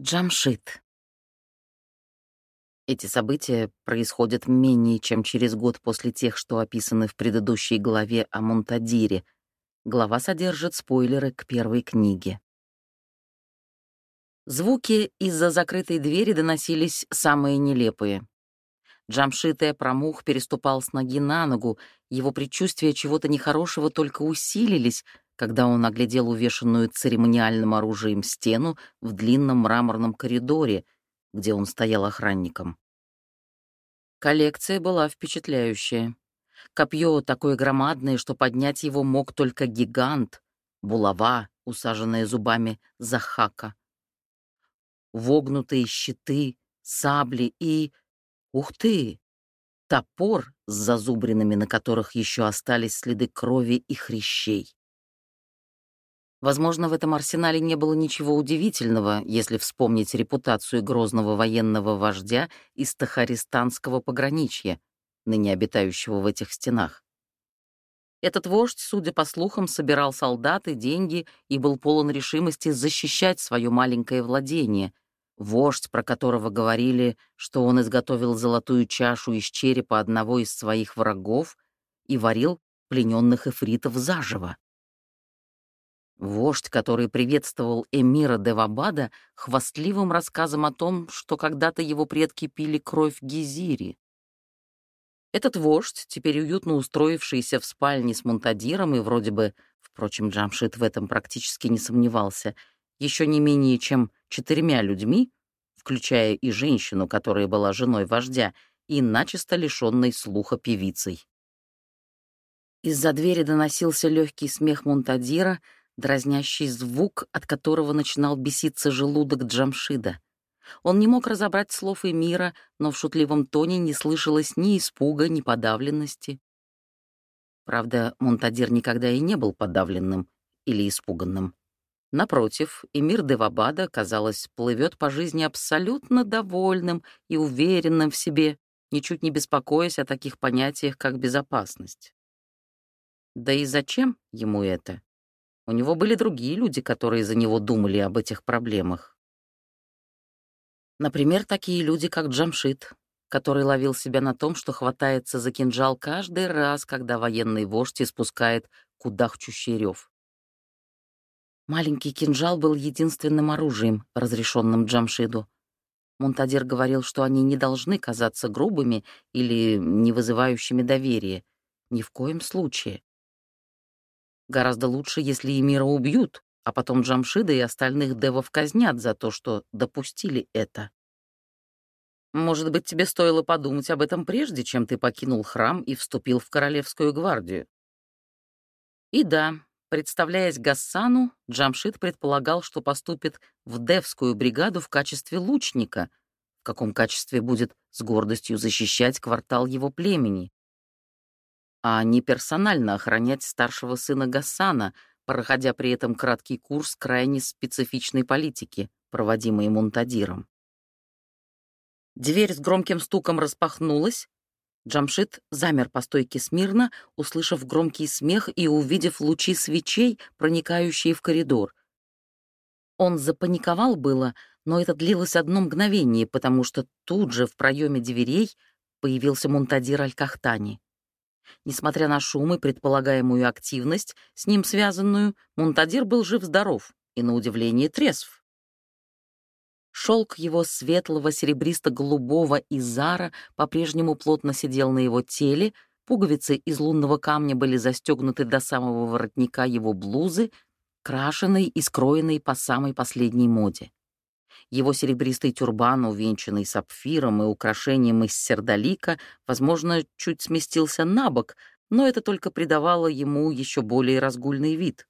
Джамшит. Эти события происходят менее чем через год после тех, что описаны в предыдущей главе о Мунтадире. Глава содержит спойлеры к первой книге. Звуки из-за закрытой двери доносились самые нелепые. Джамшит Промух переступал с ноги на ногу, его предчувствия чего-то нехорошего только усилились, когда он оглядел увешанную церемониальным оружием стену в длинном мраморном коридоре, где он стоял охранником. Коллекция была впечатляющая. Копье такое громадное, что поднять его мог только гигант, булава, усаженная зубами захака. Вогнутые щиты, сабли и... Ух ты! Топор с зазубринами, на которых еще остались следы крови и хрящей. Возможно, в этом арсенале не было ничего удивительного, если вспомнить репутацию грозного военного вождя из Тахаристанского пограничья, ныне обитающего в этих стенах. Этот вождь, судя по слухам, собирал солдаты, деньги и был полон решимости защищать свое маленькое владение. Вождь, про которого говорили, что он изготовил золотую чашу из черепа одного из своих врагов и варил плененных эфритов заживо. Вождь, который приветствовал эмира Девабада хвастливым рассказом о том, что когда-то его предки пили кровь Гизири. Этот вождь, теперь уютно устроившийся в спальне с Мунтадиром и вроде бы, впрочем, Джамшит в этом практически не сомневался, еще не менее чем четырьмя людьми, включая и женщину, которая была женой вождя, и начисто лишенной слуха певицей. Из-за двери доносился легкий смех Мунтадира — дразнящий звук, от которого начинал беситься желудок Джамшида. Он не мог разобрать слов и мира, но в шутливом тоне не слышалось ни испуга, ни подавленности. Правда, Монтадир никогда и не был подавленным или испуганным. Напротив, эмир Девабада, казалось, плывет по жизни абсолютно довольным и уверенным в себе, ничуть не беспокоясь о таких понятиях, как безопасность. Да и зачем ему это? У него были другие люди, которые за него думали об этих проблемах. Например, такие люди, как Джамшит, который ловил себя на том, что хватается за кинжал каждый раз, когда военный вождь испускает кудахчущий рев. Маленький кинжал был единственным оружием, разрешенным Джамшиду. Мунтадир говорил, что они не должны казаться грубыми или не вызывающими доверия. Ни в коем случае. Гораздо лучше, если Эмира убьют, а потом Джамшида и остальных девов казнят за то, что допустили это. Может быть, тебе стоило подумать об этом прежде, чем ты покинул храм и вступил в Королевскую гвардию. И да, представляясь Гассану, Джамшид предполагал, что поступит в Девскую бригаду в качестве лучника, в каком качестве будет с гордостью защищать квартал его племени а не персонально охранять старшего сына Гасана, проходя при этом краткий курс крайне специфичной политики, проводимой Мунтадиром. Дверь с громким стуком распахнулась. Джамшит замер по стойке смирно, услышав громкий смех и увидев лучи свечей, проникающие в коридор. Он запаниковал было, но это длилось одно мгновение, потому что тут же в проеме дверей появился Мунтадир Аль-Кахтани. Несмотря на шум и предполагаемую активность, с ним связанную, Мунтадир был жив-здоров и, на удивление, трезв. Шелк его светлого серебристо-голубого изара по-прежнему плотно сидел на его теле, пуговицы из лунного камня были застегнуты до самого воротника его блузы, крашеной и скроенной по самой последней моде. Его серебристый тюрбан, увенчанный сапфиром и украшением из сердолика, возможно, чуть сместился на бок, но это только придавало ему еще более разгульный вид.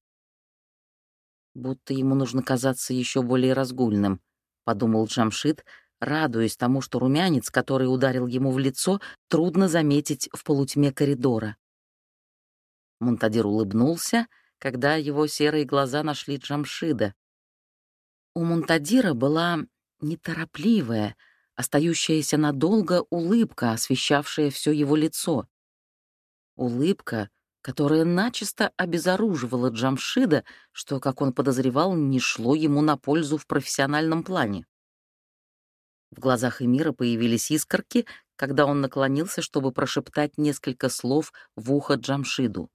«Будто ему нужно казаться еще более разгульным», — подумал Джамшит, радуясь тому, что румянец, который ударил ему в лицо, трудно заметить в полутьме коридора. Мунтадир улыбнулся, когда его серые глаза нашли Джамшида. У Мунтадира была неторопливая, остающаяся надолго улыбка, освещавшая все его лицо. Улыбка, которая начисто обезоруживала Джамшида, что, как он подозревал, не шло ему на пользу в профессиональном плане. В глазах Эмира появились искорки, когда он наклонился, чтобы прошептать несколько слов в ухо Джамшиду.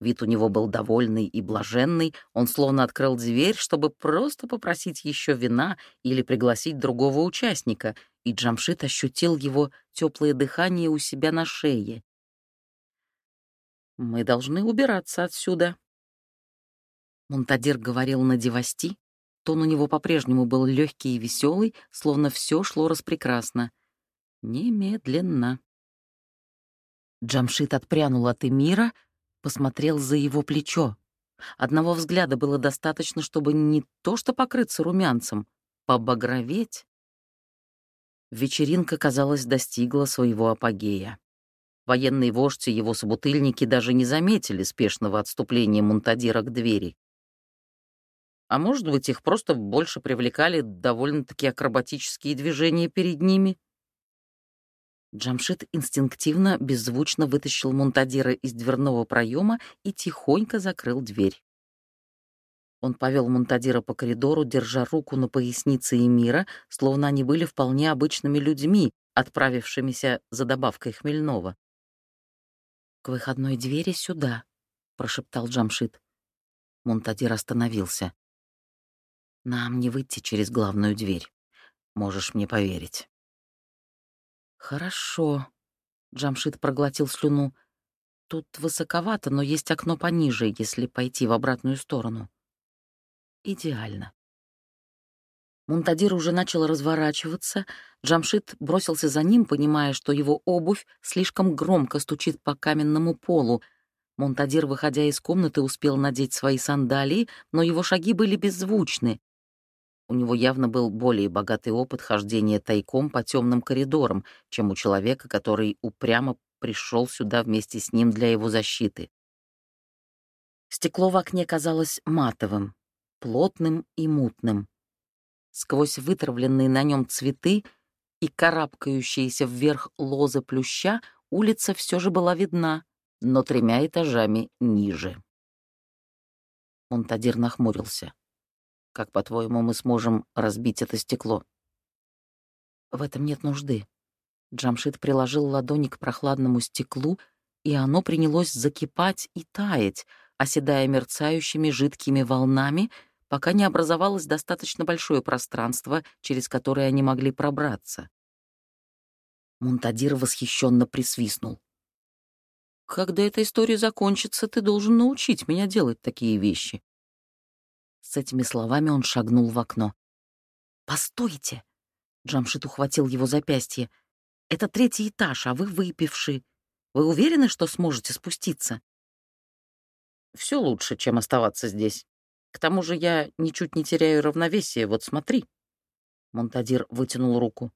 Вид у него был довольный и блаженный, он словно открыл дверь, чтобы просто попросить еще вина или пригласить другого участника, и Джамшит ощутил его теплое дыхание у себя на шее. «Мы должны убираться отсюда». Монтадир говорил на девасти, тон у него по-прежнему был легкий и веселый, словно все шло распрекрасно. Немедленно. Джамшит отпрянул от Эмира, посмотрел за его плечо. Одного взгляда было достаточно, чтобы не то что покрыться румянцем, побагроветь. Вечеринка, казалось, достигла своего апогея. Военные вождь и его собутыльники даже не заметили спешного отступления Мунтадира к двери. А может быть, их просто больше привлекали довольно-таки акробатические движения перед ними? Джамшит инстинктивно, беззвучно вытащил Мунтадира из дверного проема и тихонько закрыл дверь. Он повел Мунтадира по коридору, держа руку на пояснице Эмира, словно они были вполне обычными людьми, отправившимися за добавкой хмельного. «К выходной двери сюда», — прошептал Джамшит. Мунтадир остановился. «Нам не выйти через главную дверь. Можешь мне поверить». «Хорошо», — Джамшит проглотил слюну. «Тут высоковато, но есть окно пониже, если пойти в обратную сторону». «Идеально». Мунтадир уже начал разворачиваться. Джамшит бросился за ним, понимая, что его обувь слишком громко стучит по каменному полу. Мунтадир, выходя из комнаты, успел надеть свои сандалии, но его шаги были беззвучны. У него явно был более богатый опыт хождения тайком по темным коридорам, чем у человека, который упрямо пришел сюда вместе с ним для его защиты. Стекло в окне казалось матовым, плотным и мутным. Сквозь вытравленные на нем цветы и карабкающиеся вверх лозы плюща улица все же была видна, но тремя этажами ниже. Монтадир нахмурился. Как, по-твоему, мы сможем разбить это стекло? В этом нет нужды. Джамшит приложил ладони к прохладному стеклу, и оно принялось закипать и таять, оседая мерцающими жидкими волнами, пока не образовалось достаточно большое пространство, через которое они могли пробраться. Мунтадир восхищенно присвистнул. «Когда эта история закончится, ты должен научить меня делать такие вещи. С этими словами он шагнул в окно. «Постойте!» Джамшит ухватил его запястье. «Это третий этаж, а вы выпивший. Вы уверены, что сможете спуститься?» Все лучше, чем оставаться здесь. К тому же я ничуть не теряю равновесие, вот смотри». Монтадир вытянул руку.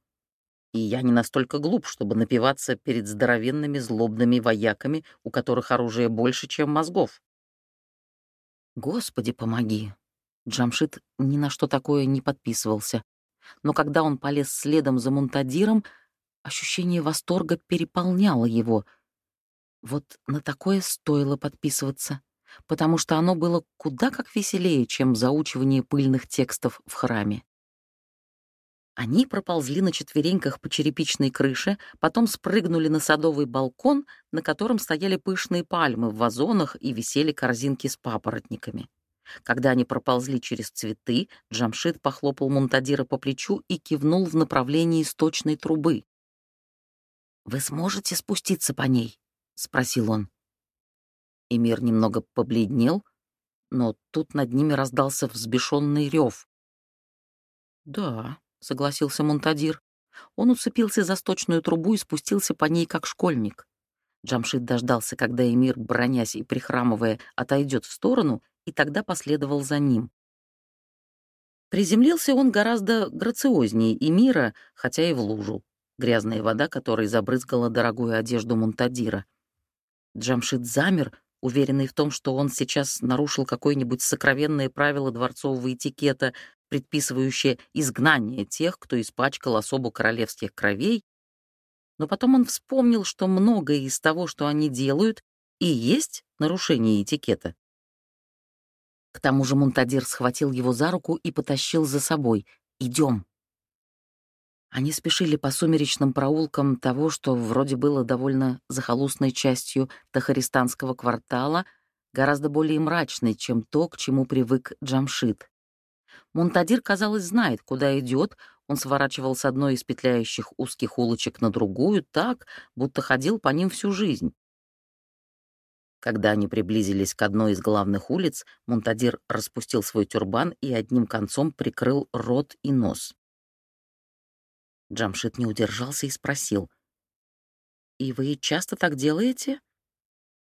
«И я не настолько глуп, чтобы напиваться перед здоровенными злобными вояками, у которых оружие больше, чем мозгов». «Господи, помоги!» Джамшит ни на что такое не подписывался. Но когда он полез следом за Мунтадиром, ощущение восторга переполняло его. Вот на такое стоило подписываться, потому что оно было куда как веселее, чем заучивание пыльных текстов в храме. Они проползли на четвереньках по черепичной крыше, потом спрыгнули на садовый балкон, на котором стояли пышные пальмы в вазонах и висели корзинки с папоротниками. Когда они проползли через цветы, Джамшит похлопал Мунтадира по плечу и кивнул в направлении источной трубы. «Вы сможете спуститься по ней?» — спросил он. Эмир немного побледнел, но тут над ними раздался взбешенный рев. «Да», — согласился Мунтадир. Он уцепился за сточную трубу и спустился по ней, как школьник. Джамшит дождался, когда Эмир, бронясь и прихрамывая, отойдет в сторону, и тогда последовал за ним. Приземлился он гораздо грациознее и мира, хотя и в лужу, грязная вода которой забрызгала дорогую одежду Мунтадира. Джамшит замер, уверенный в том, что он сейчас нарушил какое-нибудь сокровенное правило дворцового этикета, предписывающее изгнание тех, кто испачкал особу королевских кровей, но потом он вспомнил, что многое из того, что они делают, и есть нарушение этикета. К тому же Мунтадир схватил его за руку и потащил за собой. «Идем». Они спешили по сумеречным проулкам того, что вроде было довольно захолустной частью тахаристанского квартала, гораздо более мрачной, чем то, к чему привык Джамшит. Мунтадир, казалось, знает, куда идет. Он сворачивал с одной из петляющих узких улочек на другую так, будто ходил по ним всю жизнь. Когда они приблизились к одной из главных улиц, Мунтадир распустил свой тюрбан и одним концом прикрыл рот и нос. Джамшит не удержался и спросил. «И вы часто так делаете?»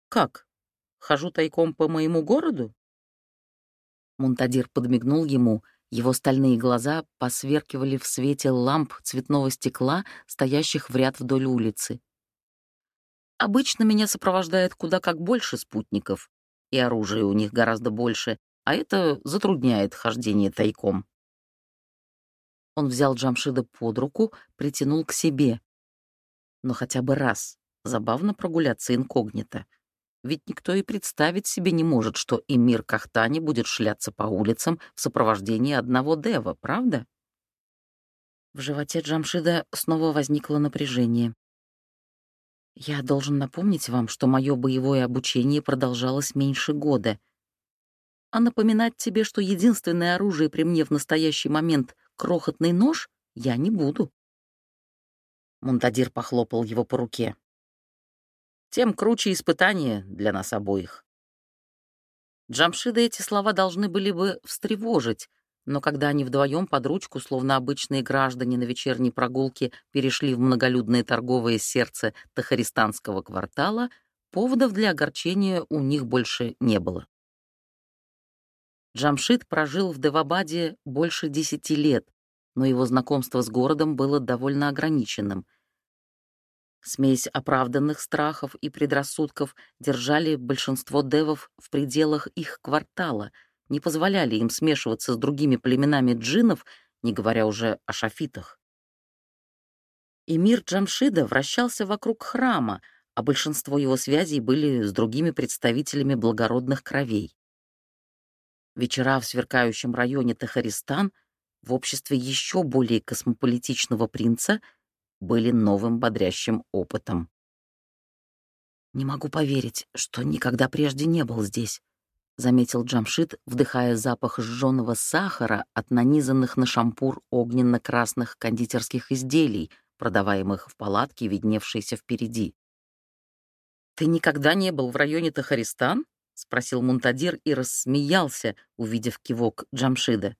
«Как? Хожу тайком по моему городу?» Мунтадир подмигнул ему, его стальные глаза посверкивали в свете ламп цветного стекла, стоящих в ряд вдоль улицы. Обычно меня сопровождает куда как больше спутников, и оружия у них гораздо больше, а это затрудняет хождение тайком. Он взял Джамшида под руку, притянул к себе. Но хотя бы раз забавно прогуляться инкогнито. Ведь никто и представить себе не может, что эмир Кахтани будет шляться по улицам в сопровождении одного дева, правда? В животе Джамшида снова возникло напряжение. Я должен напомнить вам, что мое боевое обучение продолжалось меньше года. А напоминать тебе, что единственное оружие при мне в настоящий момент — крохотный нож, я не буду. Мунтадир похлопал его по руке. Тем круче испытание для нас обоих. Джамшида эти слова должны были бы встревожить, но когда они вдвоем под ручку, словно обычные граждане на вечерней прогулке, перешли в многолюдное торговое сердце Тахаристанского квартала, поводов для огорчения у них больше не было. Джамшид прожил в Девабаде больше десяти лет, но его знакомство с городом было довольно ограниченным. Смесь оправданных страхов и предрассудков держали большинство девов в пределах их квартала — не позволяли им смешиваться с другими племенами джиннов, не говоря уже о шафитах. И мир Джамшида вращался вокруг храма, а большинство его связей были с другими представителями благородных кровей. Вечера в сверкающем районе Тахаристан в обществе еще более космополитичного принца были новым бодрящим опытом. «Не могу поверить, что никогда прежде не был здесь», — заметил Джамшит, вдыхая запах сжёного сахара от нанизанных на шампур огненно-красных кондитерских изделий, продаваемых в палатке, видневшейся впереди. «Ты никогда не был в районе Тахаристан?» — спросил Мунтадир и рассмеялся, увидев кивок Джамшида.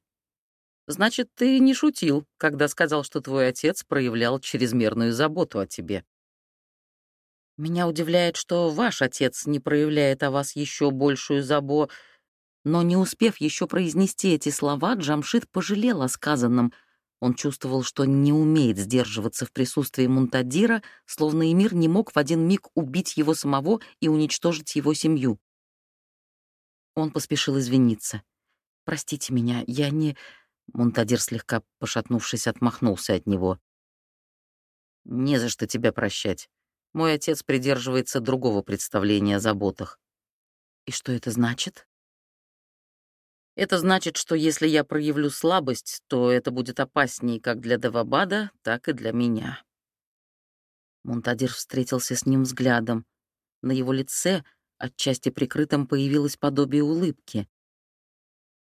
«Значит, ты не шутил, когда сказал, что твой отец проявлял чрезмерную заботу о тебе». Меня удивляет, что ваш отец не проявляет о вас еще большую забо... Но не успев еще произнести эти слова, Джамшит пожалел о сказанном. Он чувствовал, что не умеет сдерживаться в присутствии Мунтадира, словно Эмир не мог в один миг убить его самого и уничтожить его семью. Он поспешил извиниться. «Простите меня, я не...» Мунтадир, слегка пошатнувшись, отмахнулся от него. «Не за что тебя прощать. Мой отец придерживается другого представления о заботах. И что это значит? Это значит, что если я проявлю слабость, то это будет опаснее как для Давабада, так и для меня. Мунтадир встретился с ним взглядом. На его лице, отчасти прикрытом, появилось подобие улыбки.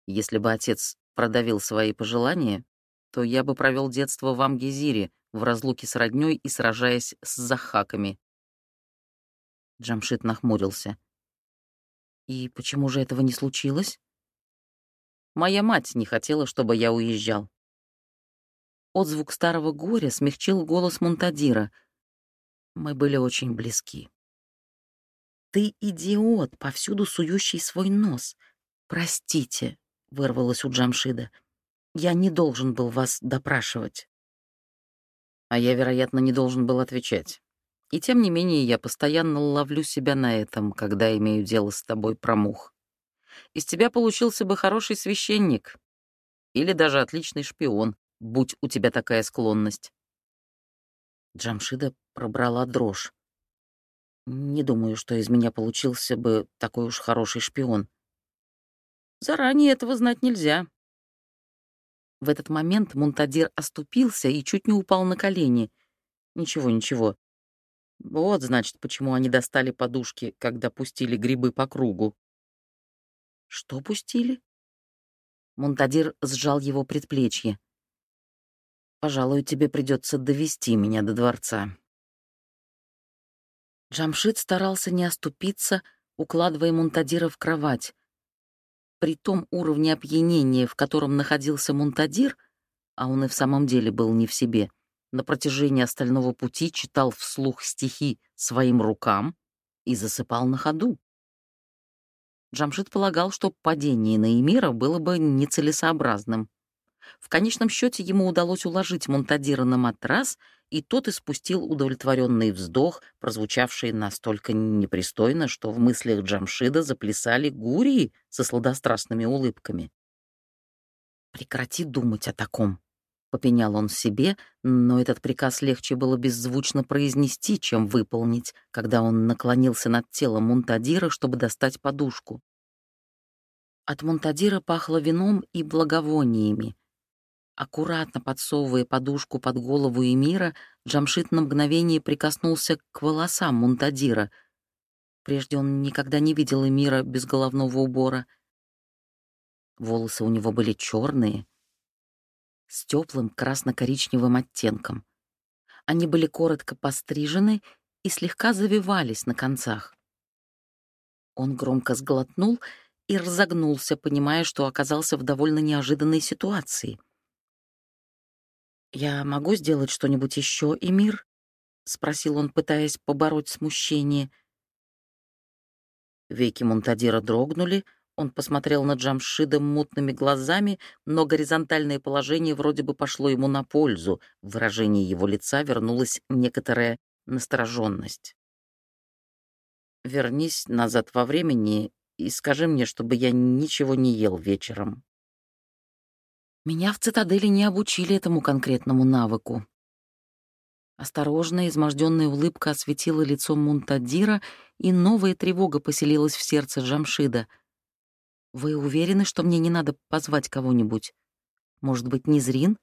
Если бы отец продавил свои пожелания, то я бы провел детство в Амгезире, в разлуке с роднёй и сражаясь с захаками. Джамшит нахмурился. «И почему же этого не случилось?» «Моя мать не хотела, чтобы я уезжал». Отзвук старого горя смягчил голос Мунтадира. Мы были очень близки. «Ты идиот, повсюду сующий свой нос. Простите», — вырвалось у Джамшида. «Я не должен был вас допрашивать». А я, вероятно, не должен был отвечать. И тем не менее я постоянно ловлю себя на этом, когда имею дело с тобой про мух. Из тебя получился бы хороший священник или даже отличный шпион, будь у тебя такая склонность. Джамшида пробрала дрожь. Не думаю, что из меня получился бы такой уж хороший шпион. Заранее этого знать нельзя. В этот момент Мунтадир оступился и чуть не упал на колени. Ничего, ничего. Вот, значит, почему они достали подушки, когда пустили грибы по кругу. Что пустили? Мунтадир сжал его предплечье. «Пожалуй, тебе придется довести меня до дворца». Джамшит старался не оступиться, укладывая Мунтадира в кровать. При том уровне опьянения, в котором находился Мунтадир, а он и в самом деле был не в себе, на протяжении остального пути читал вслух стихи своим рукам и засыпал на ходу. Джамшит полагал, что падение на Эмира было бы нецелесообразным. В конечном счете ему удалось уложить Монтадира на матрас, и тот испустил удовлетворенный вздох, прозвучавший настолько непристойно, что в мыслях Джамшида заплясали гурии со сладострастными улыбками. «Прекрати думать о таком», — попенял он себе, но этот приказ легче было беззвучно произнести, чем выполнить, когда он наклонился над телом Мунтадира, чтобы достать подушку. От Мунтадира пахло вином и благовониями. Аккуратно подсовывая подушку под голову Эмира, Джамшит на мгновение прикоснулся к волосам Мунтадира. Прежде он никогда не видел Эмира без головного убора. Волосы у него были черные, с теплым красно-коричневым оттенком. Они были коротко пострижены и слегка завивались на концах. Он громко сглотнул и разогнулся, понимая, что оказался в довольно неожиданной ситуации. «Я могу сделать что-нибудь еще, Эмир?» — спросил он, пытаясь побороть смущение. Веки Мунтадира дрогнули, он посмотрел на Джамшида мутными глазами, но горизонтальное положение вроде бы пошло ему на пользу. В выражении его лица вернулась некоторая настороженность. «Вернись назад во времени и скажи мне, чтобы я ничего не ел вечером». Меня в цитадели не обучили этому конкретному навыку. Осторожная, изможденная улыбка осветила лицо Мунтадира, и новая тревога поселилась в сердце Джамшида — «Вы уверены, что мне не надо позвать кого-нибудь? Может быть, Низрин?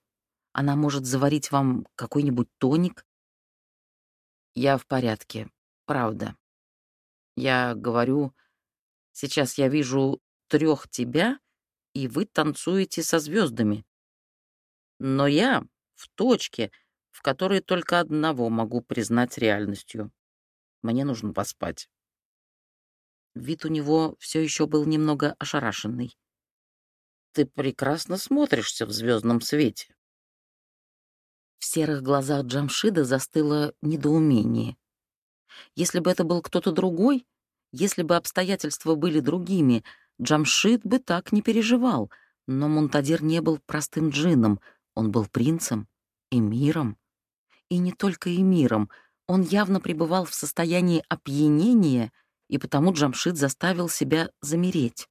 Она может заварить вам какой-нибудь тоник?» «Я в порядке, правда. Я говорю, сейчас я вижу трех тебя, и вы танцуете со звездами. Но я в точке, в которой только одного могу признать реальностью. Мне нужно поспать. Вид у него все еще был немного ошарашенный. «Ты прекрасно смотришься в звездном свете». В серых глазах Джамшида застыло недоумение. Если бы это был кто-то другой, если бы обстоятельства были другими, Джамшид бы так не переживал, но Мунтадир не был простым джином, он был принцем, эмиром. И не только эмиром, он явно пребывал в состоянии опьянения — и потому Джамшит заставил себя замереть.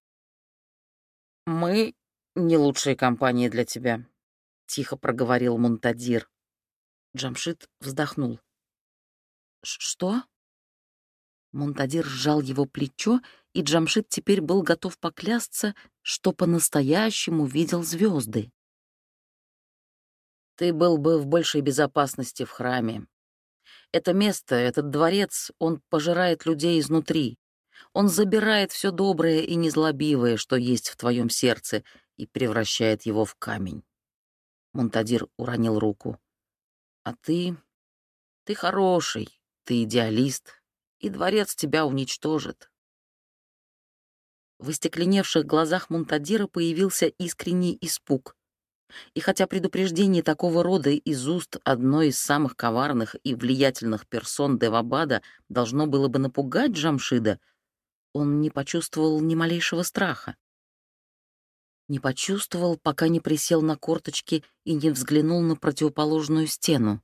«Мы не лучшая компания для тебя», — тихо проговорил Мунтадир. Джамшит вздохнул. «Что?» Мунтадир сжал его плечо, и Джамшит теперь был готов поклясться, что по-настоящему видел звезды. «Ты был бы в большей безопасности в храме. Это место, этот дворец, он пожирает людей изнутри. Он забирает все доброе и незлобивое, что есть в твоем сердце, и превращает его в камень. Монтадир уронил руку. А ты... ты хороший, ты идеалист, и дворец тебя уничтожит. В остекленевших глазах Монтадира появился искренний испуг. И хотя предупреждение такого рода из уст одной из самых коварных и влиятельных персон Девабада должно было бы напугать Джамшида, он не почувствовал ни малейшего страха. Не почувствовал, пока не присел на корточки и не взглянул на противоположную стену.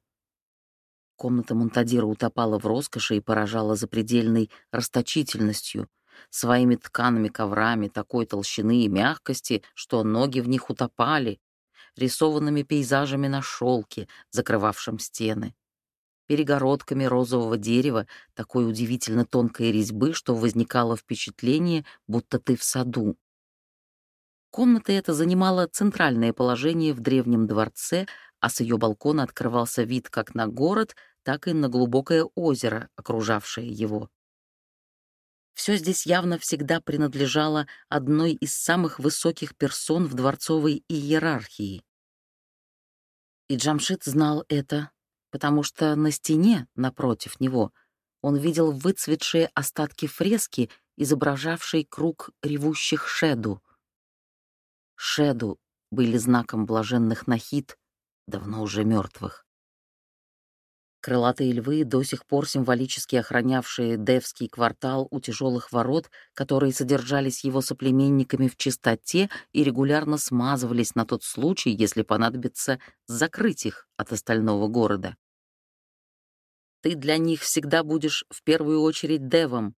Комната Монтадира утопала в роскоши и поражала запредельной расточительностью, своими ткаными коврами такой толщины и мягкости, что ноги в них утопали, рисованными пейзажами на шелке, закрывавшем стены, перегородками розового дерева такой удивительно тонкой резьбы, что возникало впечатление, будто ты в саду. Комната эта занимала центральное положение в древнем дворце, а с ее балкона открывался вид как на город, так и на глубокое озеро, окружавшее его. Все здесь явно всегда принадлежало одной из самых высоких персон в дворцовой иерархии. И Джамшит знал это, потому что на стене, напротив него, он видел выцветшие остатки фрески, изображавшей круг ревущих шеду. Шеду были знаком блаженных нахид, давно уже мертвых. Крылатые львы, до сих пор символически охранявшие Девский квартал у тяжелых ворот, которые содержались его соплеменниками в чистоте и регулярно смазывались на тот случай, если понадобится закрыть их от остального города. «Ты для них всегда будешь в первую очередь Девом».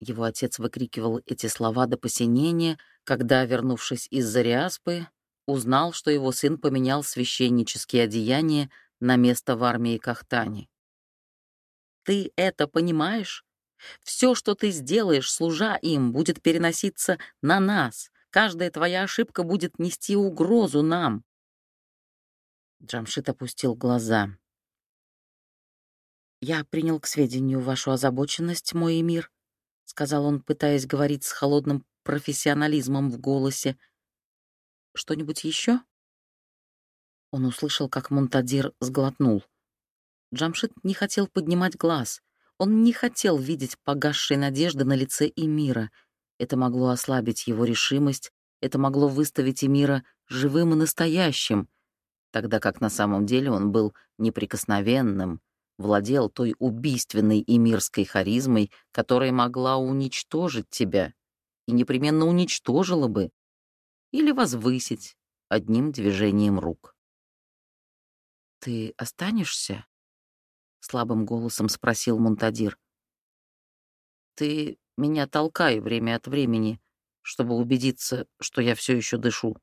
Его отец выкрикивал эти слова до посинения, когда, вернувшись из Зариаспы, узнал, что его сын поменял священнические одеяния на место в армии Кахтани. Ты это понимаешь? Все, что ты сделаешь, служа им, будет переноситься на нас. Каждая твоя ошибка будет нести угрозу нам. Джамшит опустил глаза. «Я принял к сведению вашу озабоченность, мой эмир», — сказал он, пытаясь говорить с холодным профессионализмом в голосе. «Что-нибудь еще?» Он услышал, как Мунтадир сглотнул. Джамшит не хотел поднимать глаз. Он не хотел видеть погасшей надежды на лице Эмира. Это могло ослабить его решимость, это могло выставить Эмира живым и настоящим, тогда как на самом деле он был неприкосновенным, владел той убийственной эмирской харизмой, которая могла уничтожить тебя и непременно уничтожила бы или возвысить одним движением рук. «Ты останешься?» — слабым голосом спросил Мунтадир. «Ты меня толкай время от времени, чтобы убедиться, что я все еще дышу.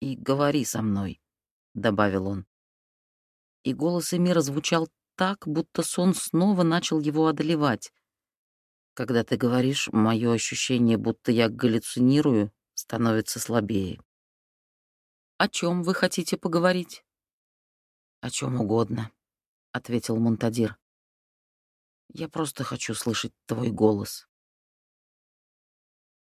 И говори со мной», — добавил он. И голос Эмира звучал так, будто сон снова начал его одолевать. Когда ты говоришь, мое ощущение, будто я галлюцинирую, становится слабее. «О чем вы хотите поговорить?» «О чем угодно», — ответил Монтадир. «Я просто хочу слышать твой голос».